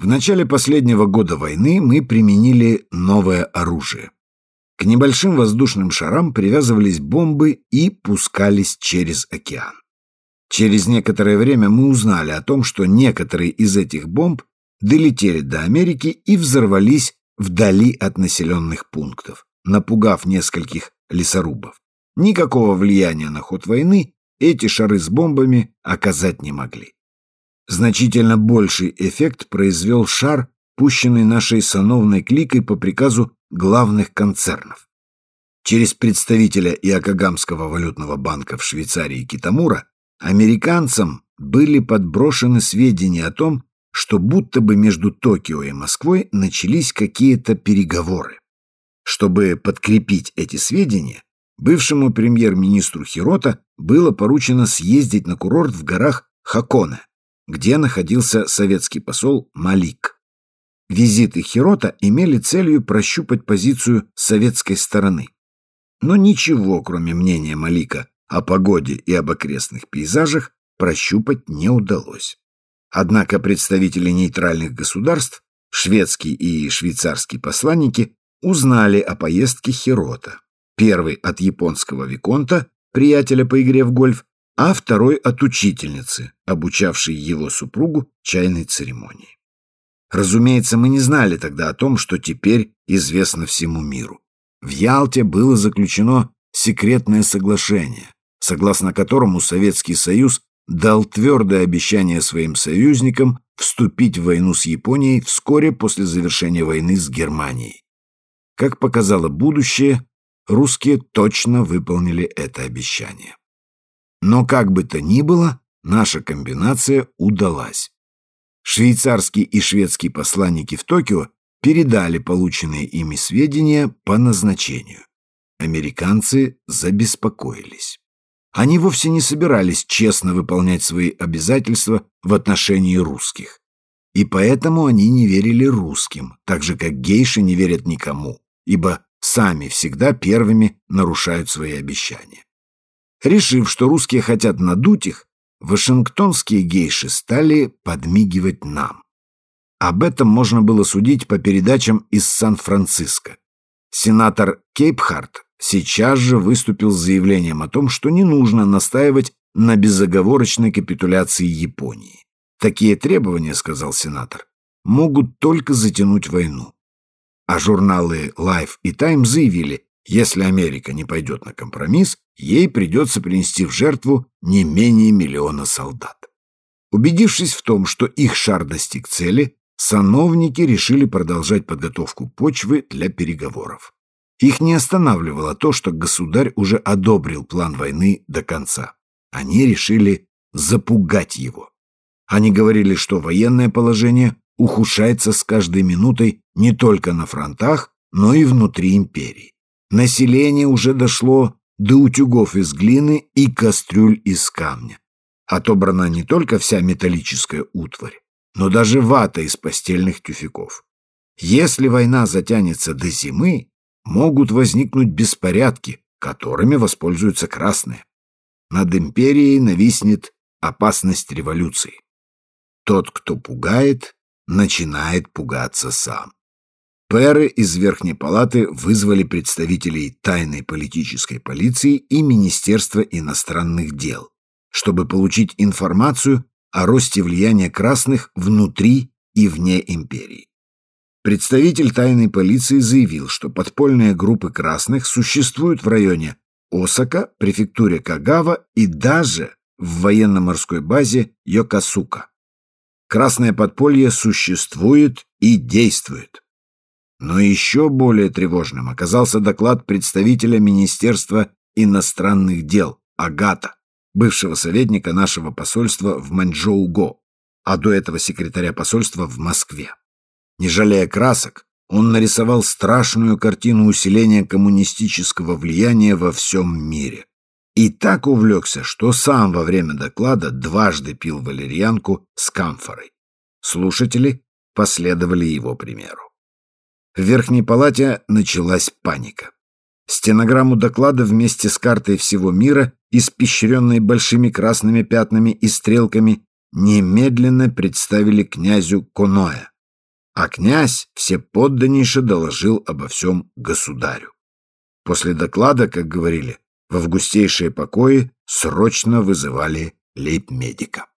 В начале последнего года войны мы применили новое оружие. К небольшим воздушным шарам привязывались бомбы и пускались через океан. Через некоторое время мы узнали о том, что некоторые из этих бомб долетели до Америки и взорвались вдали от населенных пунктов, напугав нескольких лесорубов. Никакого влияния на ход войны эти шары с бомбами оказать не могли. Значительно больший эффект произвел шар, пущенный нашей сановной кликой по приказу главных концернов. Через представителя Иокогамского валютного банка в Швейцарии Китамура американцам были подброшены сведения о том, что будто бы между Токио и Москвой начались какие-то переговоры. Чтобы подкрепить эти сведения, бывшему премьер-министру Хирота было поручено съездить на курорт в горах Хаконе, где находился советский посол Малик. Визиты Хирота имели целью прощупать позицию советской стороны. Но ничего, кроме мнения Малика о погоде и об окрестных пейзажах, прощупать не удалось. Однако представители нейтральных государств, шведские и швейцарские посланники, узнали о поездке Хирота. Первый от японского виконта, приятеля по игре в гольф, а второй от учительницы, обучавшей его супругу чайной церемонии. Разумеется, мы не знали тогда о том, что теперь известно всему миру. В Ялте было заключено секретное соглашение, согласно которому Советский Союз дал твердое обещание своим союзникам вступить в войну с Японией вскоре после завершения войны с Германией. Как показало будущее, русские точно выполнили это обещание. Но как бы то ни было, наша комбинация удалась. Швейцарские и шведские посланники в Токио передали полученные ими сведения по назначению. Американцы забеспокоились. Они вовсе не собирались честно выполнять свои обязательства в отношении русских. И поэтому они не верили русским, так же как гейши не верят никому, ибо сами всегда первыми нарушают свои обещания. Решив, что русские хотят надуть их, вашингтонские гейши стали подмигивать нам. Об этом можно было судить по передачам из Сан-Франциско. Сенатор Кейпхарт сейчас же выступил с заявлением о том, что не нужно настаивать на безоговорочной капитуляции Японии. Такие требования, сказал сенатор, могут только затянуть войну. А журналы Life и Time заявили, если Америка не пойдет на компромисс, ей придется принести в жертву не менее миллиона солдат. Убедившись в том, что их шар достиг цели, сановники решили продолжать подготовку почвы для переговоров. Их не останавливало то, что государь уже одобрил план войны до конца. Они решили запугать его. Они говорили, что военное положение ухудшается с каждой минутой не только на фронтах, но и внутри империи. Население уже дошло до утюгов из глины и кастрюль из камня. Отобрана не только вся металлическая утварь, но даже вата из постельных тюфяков. Если война затянется до зимы, могут возникнуть беспорядки, которыми воспользуются красные. Над империей нависнет опасность революции. Тот, кто пугает, начинает пугаться сам. Пэры из Верхней Палаты вызвали представителей тайной политической полиции и Министерства иностранных дел, чтобы получить информацию о росте влияния красных внутри и вне империи. Представитель тайной полиции заявил, что подпольные группы красных существуют в районе Осака, префектуре Кагава и даже в военно-морской базе Йокосука. Красное подполье существует и действует. Но еще более тревожным оказался доклад представителя Министерства иностранных дел Агата, бывшего советника нашего посольства в Маньчжоу-Го, а до этого секретаря посольства в Москве. Не жалея красок, он нарисовал страшную картину усиления коммунистического влияния во всем мире. И так увлекся, что сам во время доклада дважды пил валерьянку с камфорой. Слушатели последовали его примеру. В Верхней палате началась паника. Стенограмму доклада вместе с картой всего мира, испещренной большими красными пятнами и стрелками, немедленно представили князю Коноэ. а князь все подданнейше доложил обо всем государю. После доклада, как говорили, в августейшие покои срочно вызывали лейб-медика.